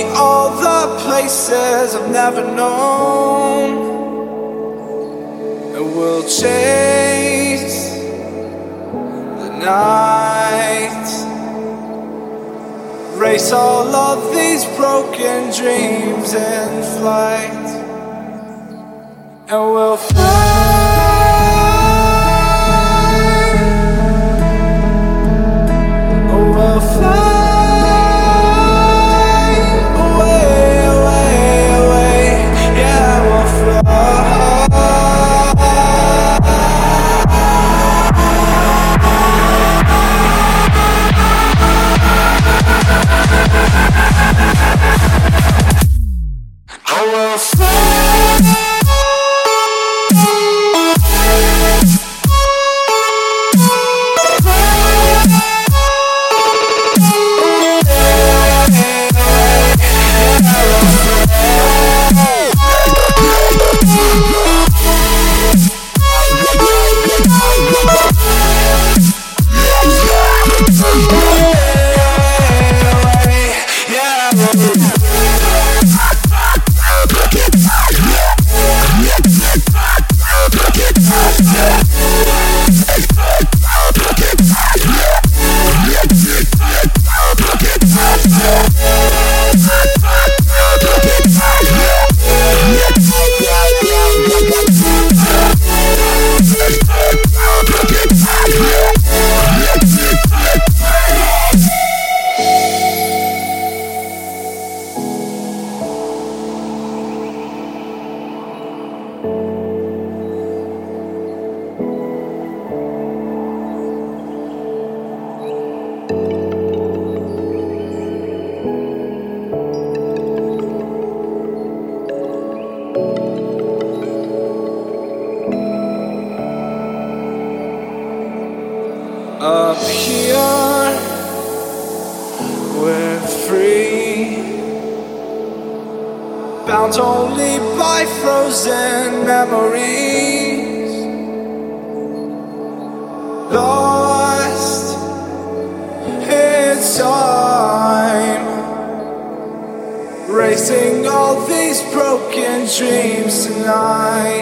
all the places I've never known. And we'll chase the night. Race all of these broken dreams in flight. And we'll fly. Oh, we'll fly Bound only by frozen memories. Lost in time. Racing all these broken dreams tonight.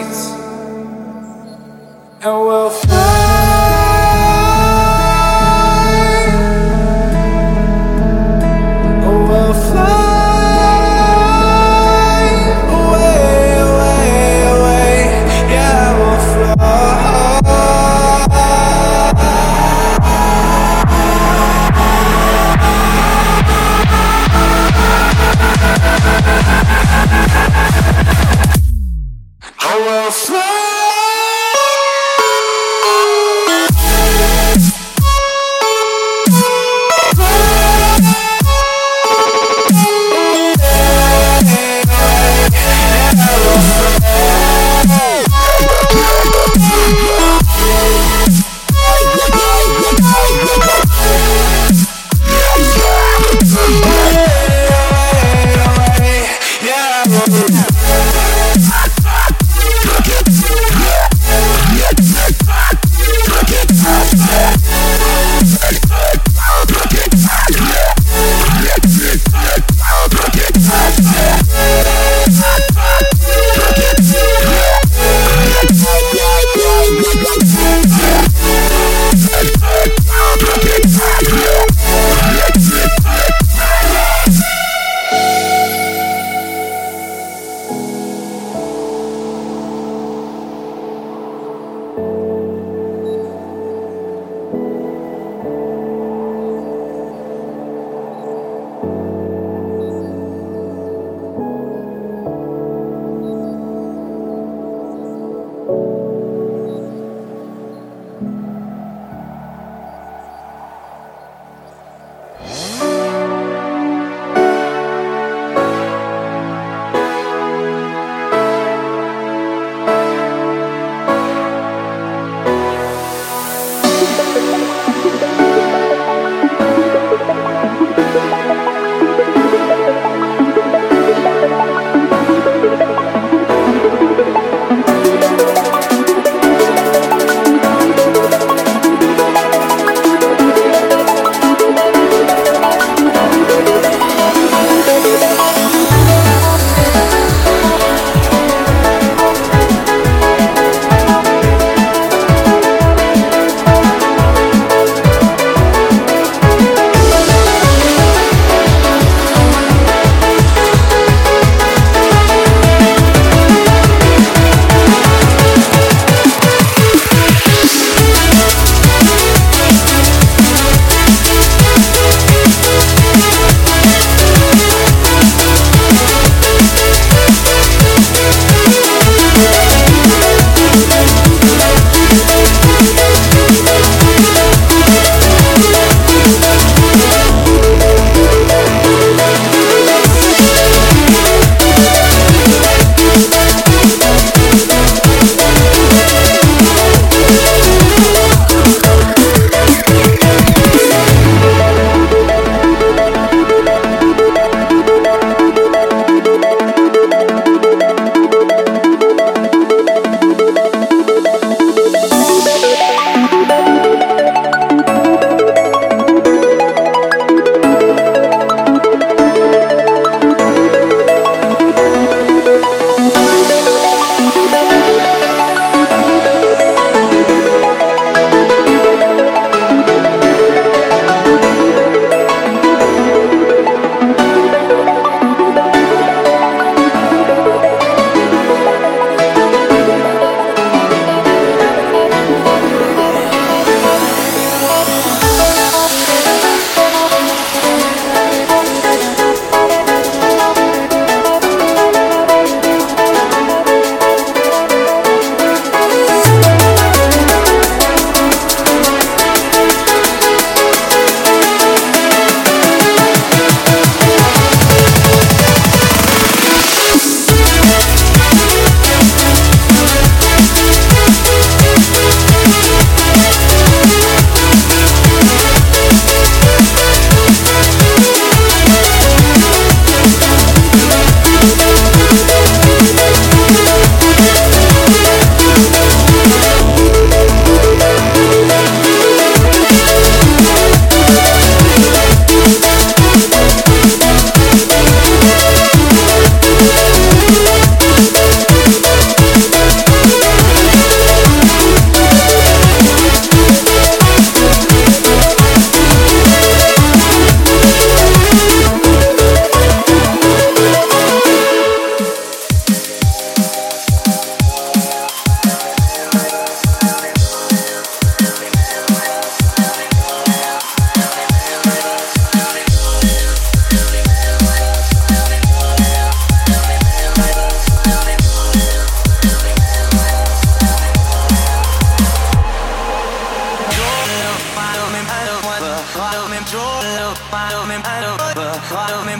Follow me.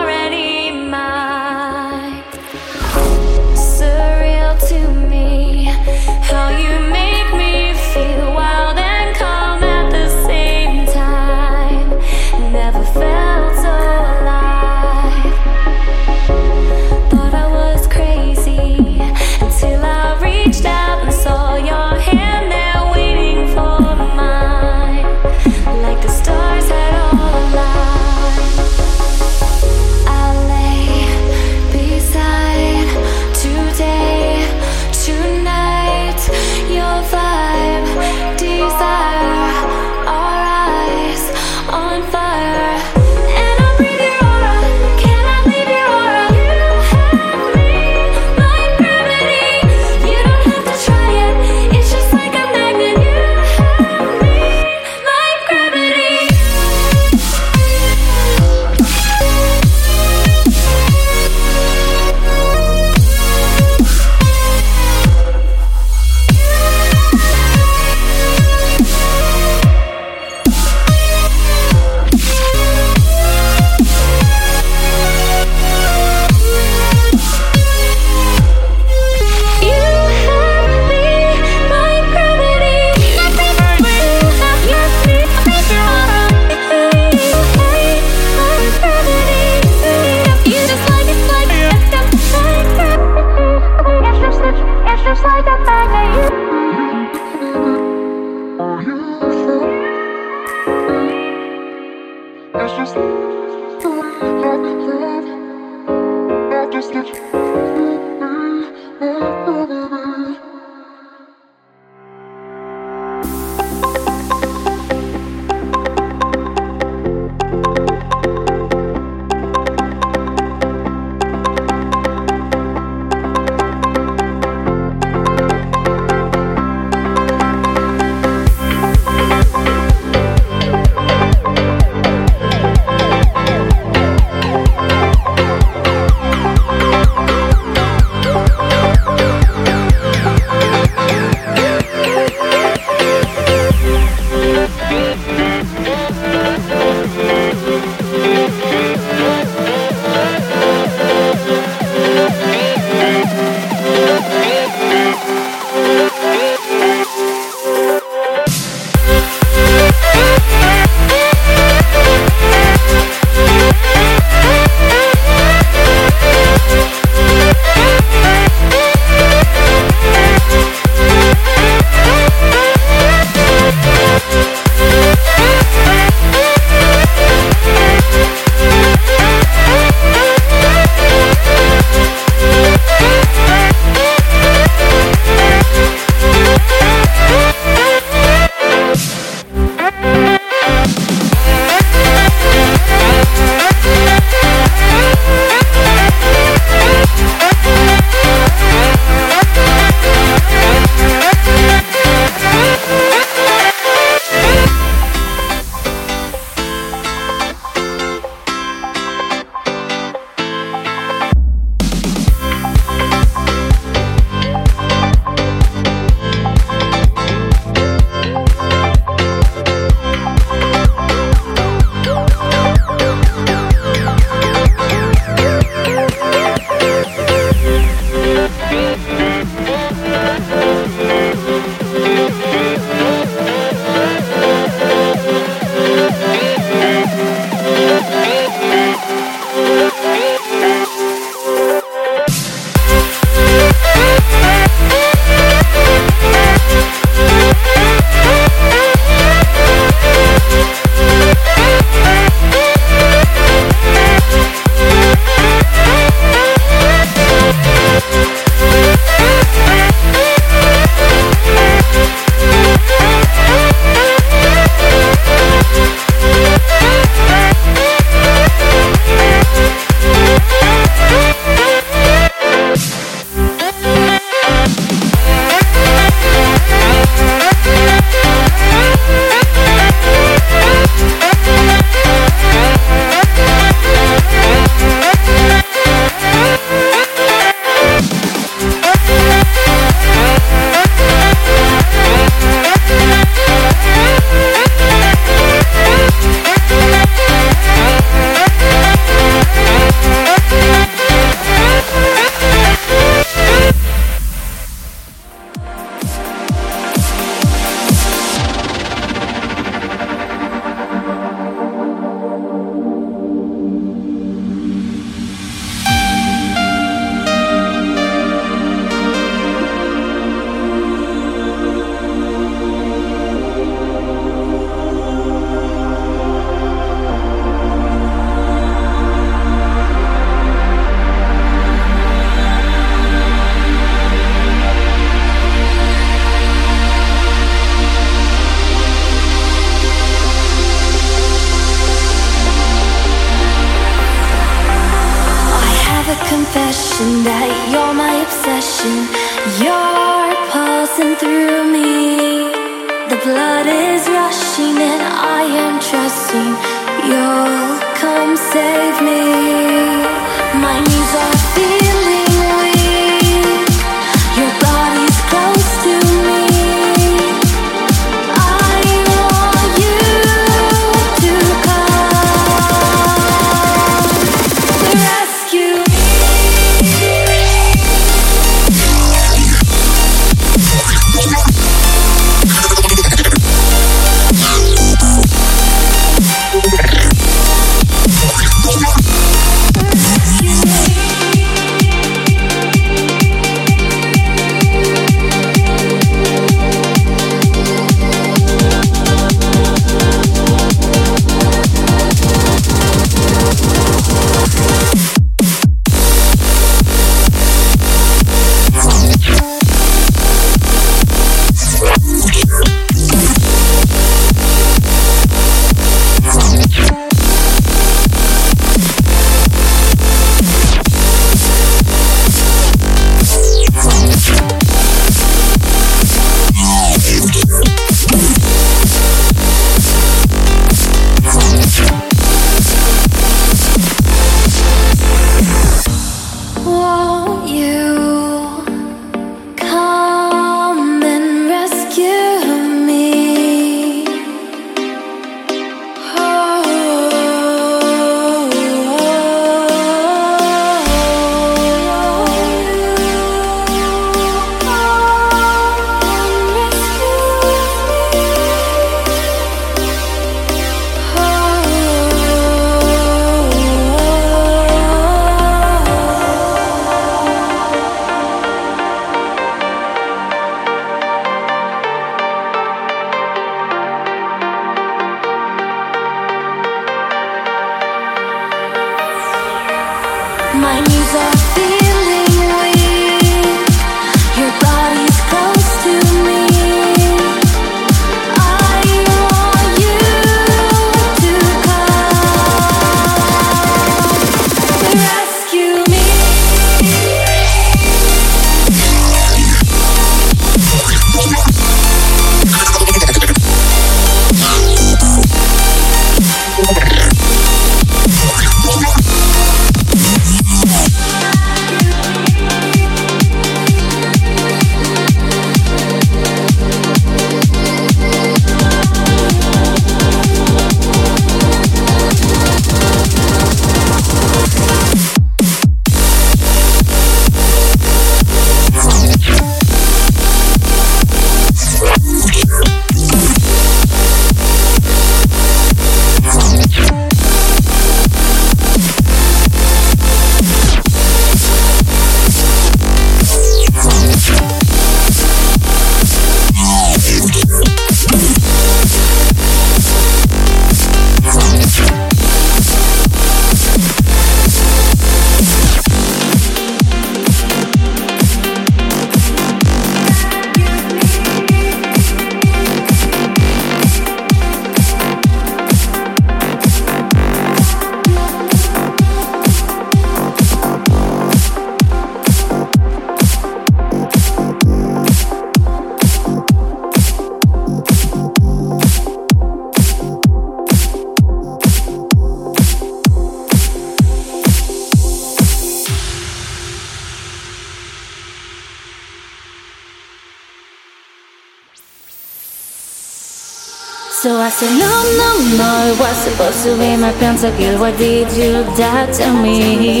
Was supposed to be my pentakill. Why did you die to me?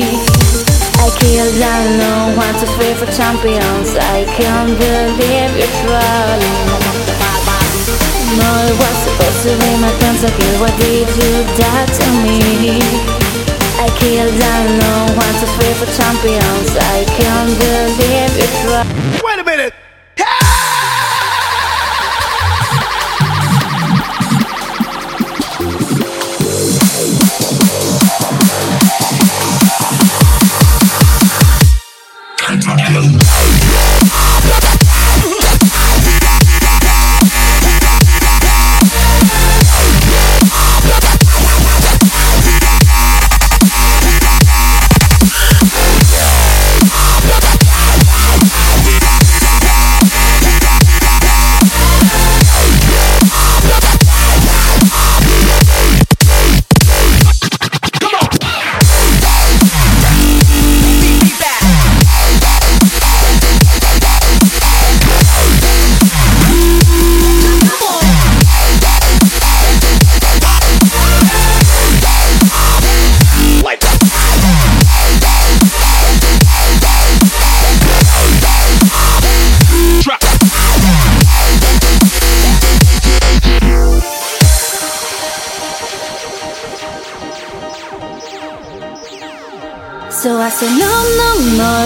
I killed, I know, one, two, three for champions. I can't believe you're trolling. No, it was supposed to be my pentakill. Why did you die to me? I killed, I know, one, two, three for champions. I can't believe you're trolling. Wait a minute.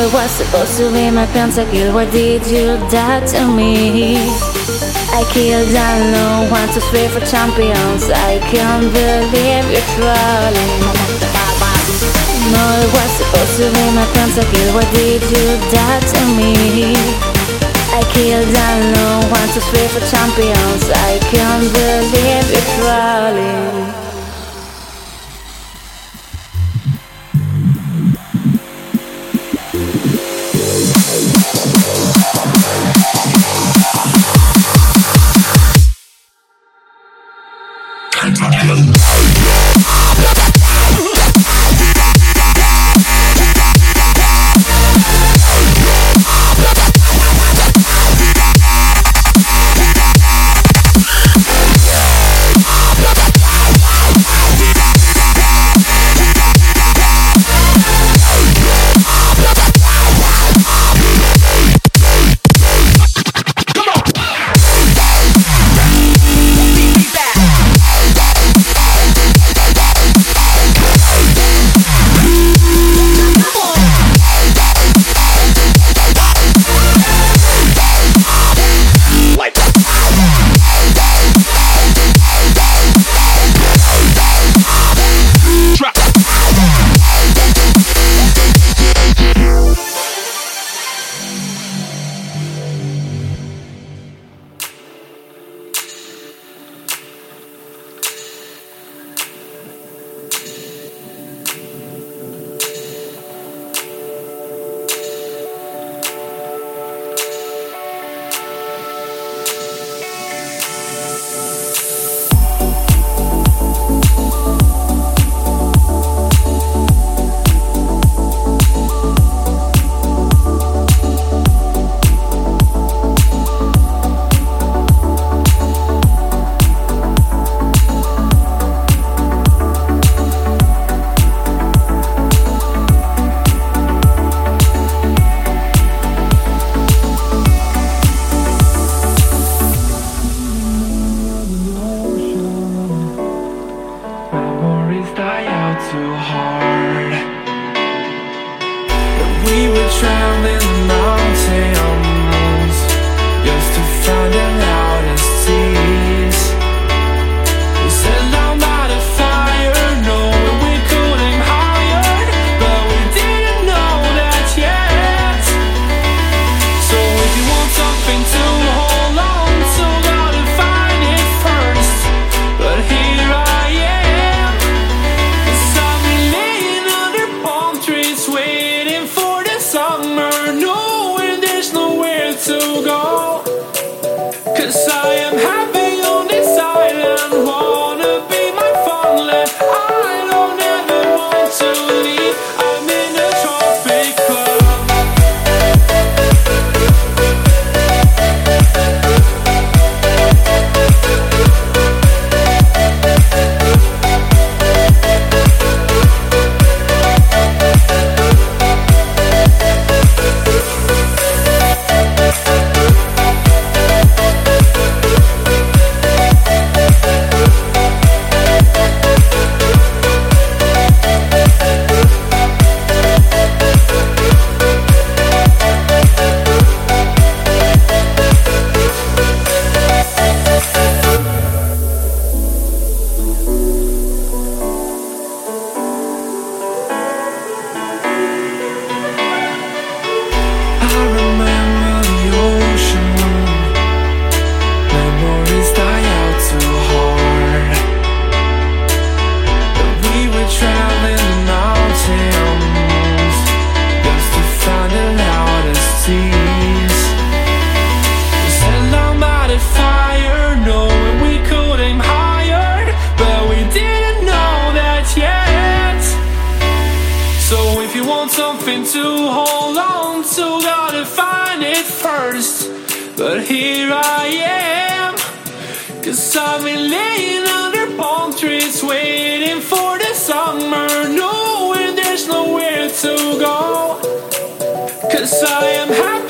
It was supposed to be my pentakill. Why did you die to me? I killed alone, one, two, three for champions. I can't believe you're trolling. No, it was supposed to be my pentakill. Why did you die to me? I killed alone, one, two, three for champions. I can't believe you're trolling. Batman. Yes, I am happy.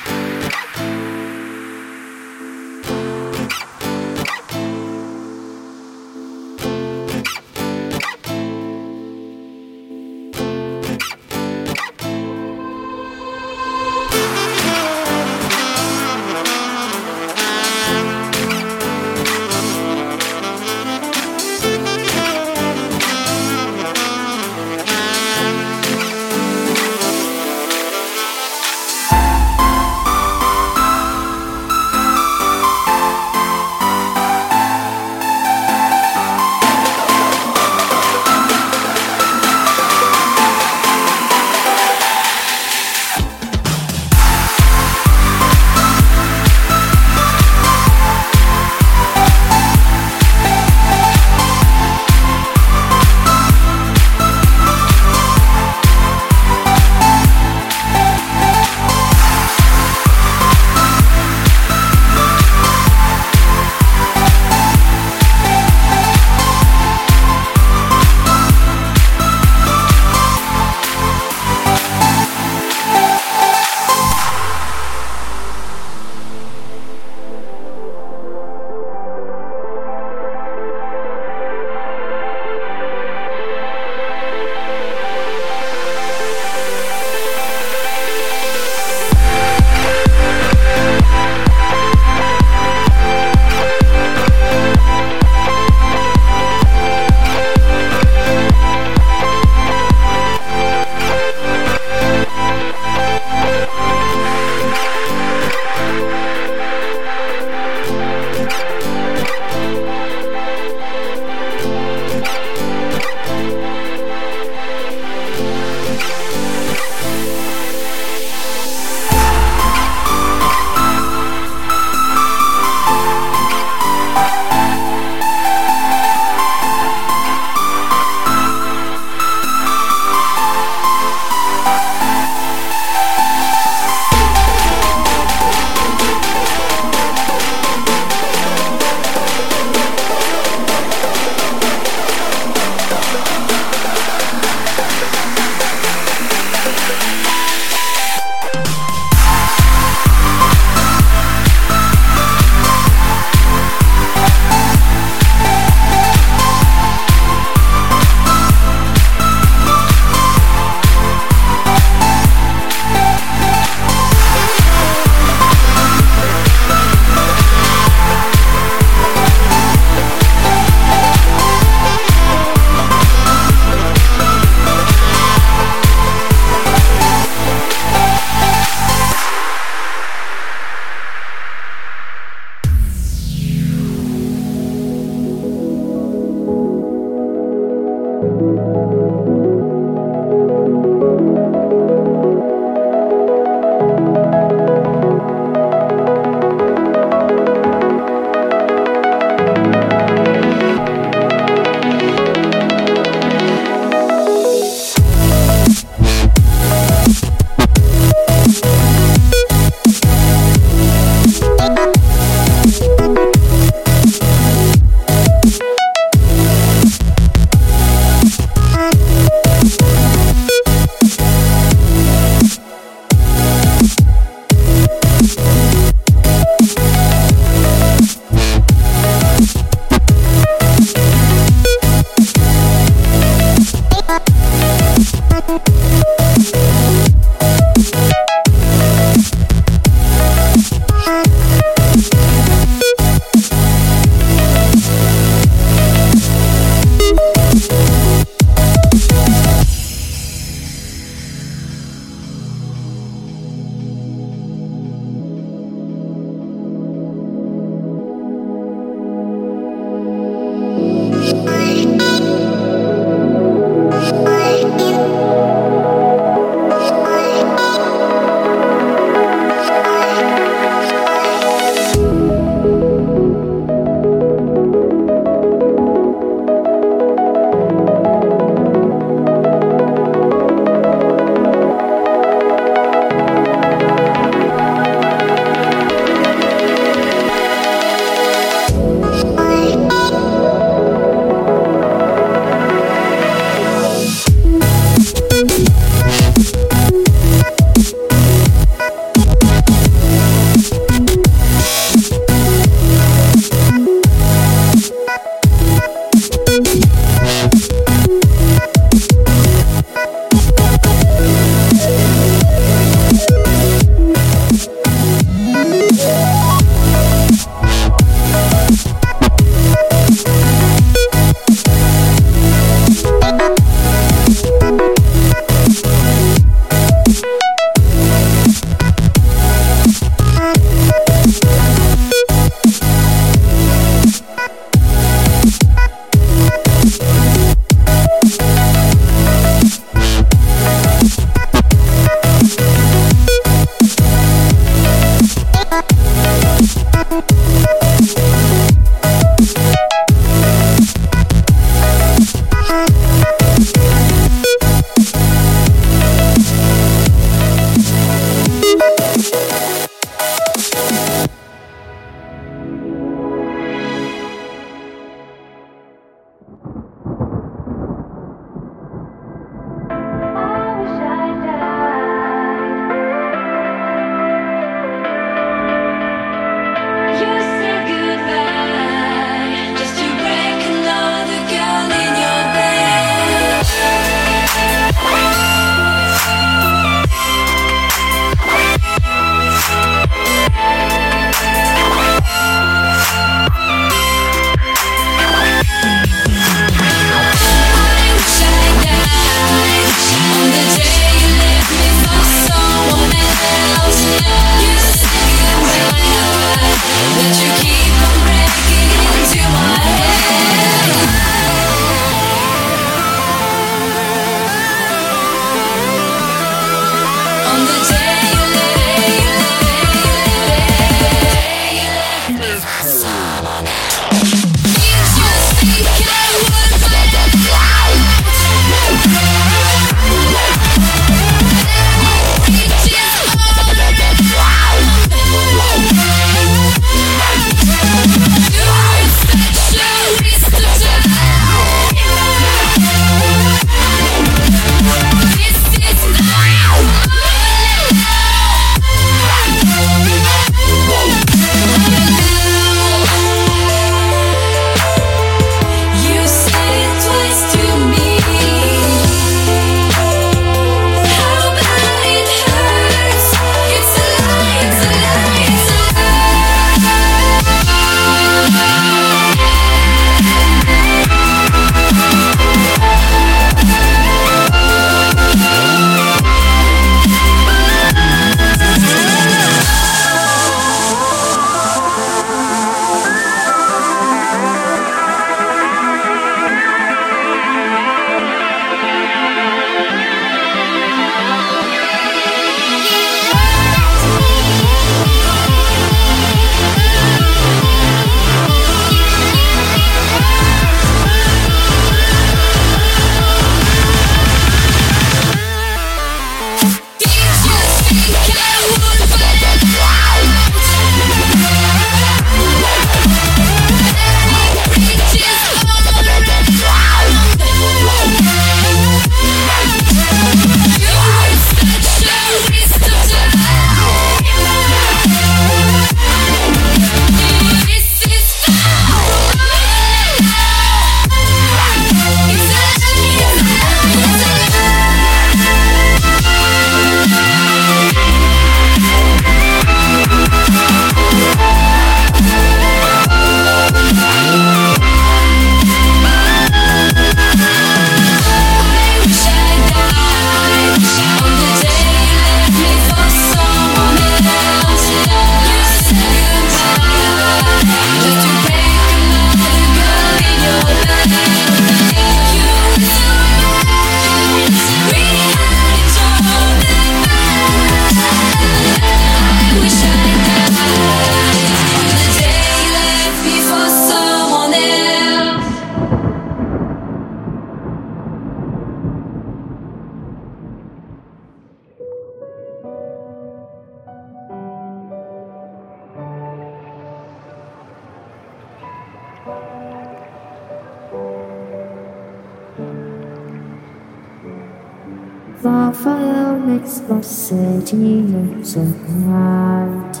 Fire makes the city look so bright.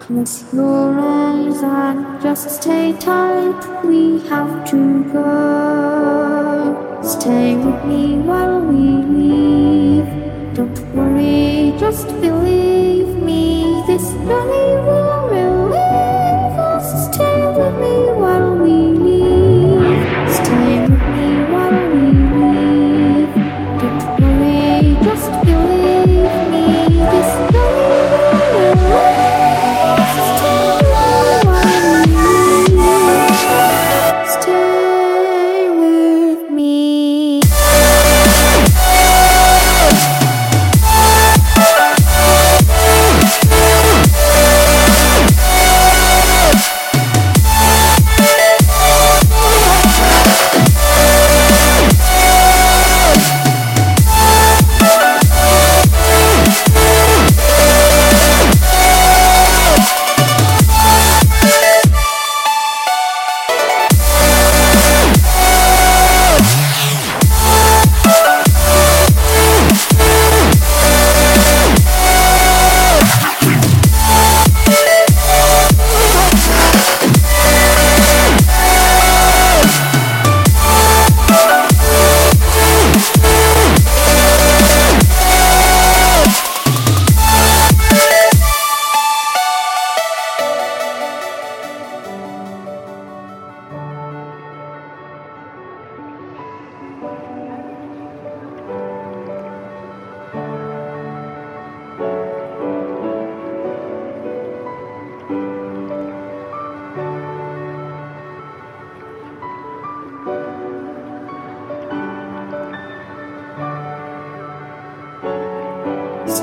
Close your eyes and just stay tight. We have to go. Stay with me while we leave. Don't worry, just believe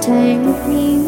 Stay with me